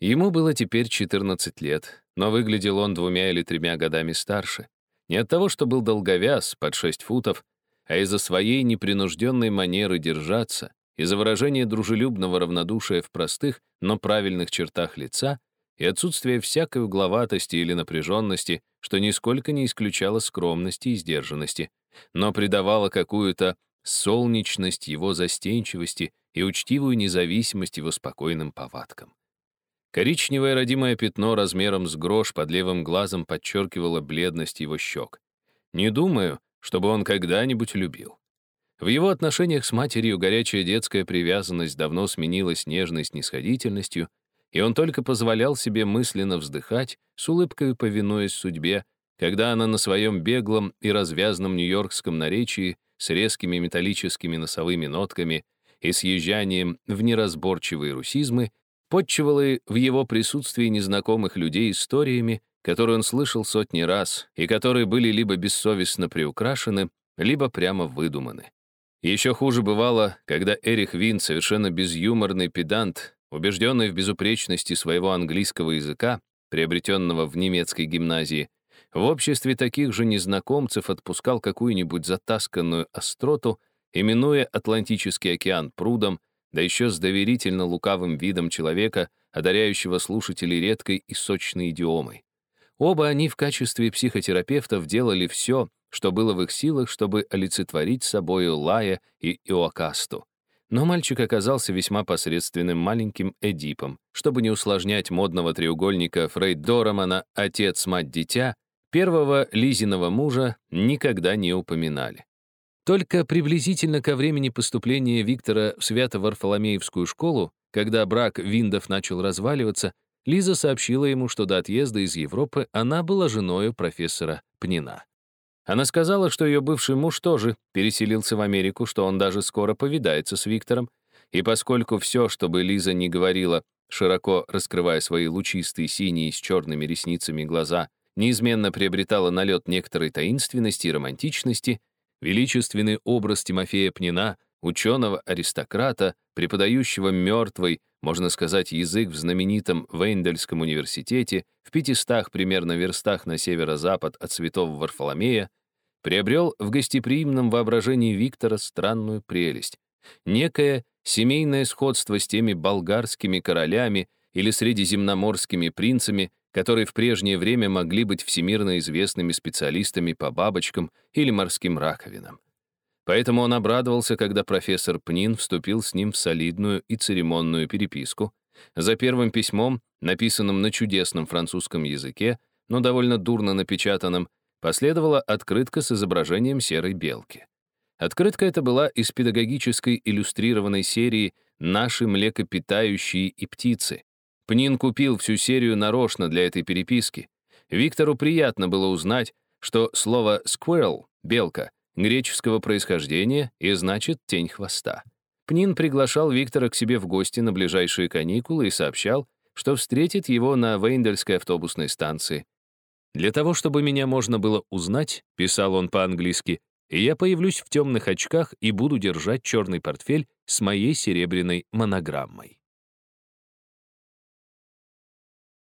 Ему было теперь 14 лет, но выглядел он двумя или тремя годами старше. Не от того, что был долговяз, под 6 футов, а из-за своей непринужденной манеры держаться, из-за выражения дружелюбного равнодушия в простых, но правильных чертах лица и отсутствия всякой угловатости или напряженности, что нисколько не исключало скромности и сдержанности, но придавало какую-то солнечность его застенчивости и учтивую независимость его спокойным повадкам. Коричневое родимое пятно размером с грош под левым глазом подчеркивало бледность его щек. Не думаю, чтобы он когда-нибудь любил. В его отношениях с матерью горячая детская привязанность давно сменилась нежной снисходительностью, и он только позволял себе мысленно вздыхать, с улыбкой повинуясь судьбе, когда она на своем беглом и развязном нью-йоркском наречии с резкими металлическими носовыми нотками и съезжанием в неразборчивые русизмы подчивала в его присутствии незнакомых людей историями, которые он слышал сотни раз и которые были либо бессовестно приукрашены, либо прямо выдуманы. Еще хуже бывало, когда Эрих Вин, совершенно безюморный педант, убежденный в безупречности своего английского языка, приобретенного в немецкой гимназии, в обществе таких же незнакомцев отпускал какую-нибудь затасканную остроту, именуя Атлантический океан прудом, да еще с доверительно лукавым видом человека, одаряющего слушателей редкой и сочной идиомой. Оба они в качестве психотерапевтов делали все, что было в их силах, чтобы олицетворить собою Лая и Иоакасту. Но мальчик оказался весьма посредственным маленьким Эдипом. Чтобы не усложнять модного треугольника Фрейд Доромана «Отец, мать, дитя», первого Лизиного мужа никогда не упоминали. Только приблизительно ко времени поступления Виктора в Свято-Варфоломеевскую школу, когда брак Виндов начал разваливаться, Лиза сообщила ему, что до отъезда из Европы она была женою профессора Пнина. Она сказала, что ее бывший муж тоже переселился в Америку, что он даже скоро повидается с Виктором, и поскольку все, что бы Лиза не говорила, широко раскрывая свои лучистые синие с черными ресницами глаза, неизменно приобретала налет некоторой таинственности и романтичности, Величественный образ Тимофея Пнина, ученого-аристократа, преподающего мертвый, можно сказать, язык в знаменитом Вейндельском университете в пятистах примерно верстах на северо-запад от святого Варфоломея, приобрел в гостеприимном воображении Виктора странную прелесть. Некое семейное сходство с теми болгарскими королями или средиземноморскими принцами, которые в прежнее время могли быть всемирно известными специалистами по бабочкам или морским раковинам. Поэтому он обрадовался, когда профессор Пнин вступил с ним в солидную и церемонную переписку. За первым письмом, написанным на чудесном французском языке, но довольно дурно напечатанном, последовала открытка с изображением серой белки. Открытка эта была из педагогической иллюстрированной серии «Наши млекопитающие и птицы», Пнин купил всю серию нарочно для этой переписки. Виктору приятно было узнать, что слово «squirrel» — «белка» греческого происхождения и значит «тень хвоста». Пнин приглашал Виктора к себе в гости на ближайшие каникулы и сообщал, что встретит его на Вейндельской автобусной станции. «Для того, чтобы меня можно было узнать», — писал он по-английски, «я появлюсь в темных очках и буду держать черный портфель с моей серебряной монограммой».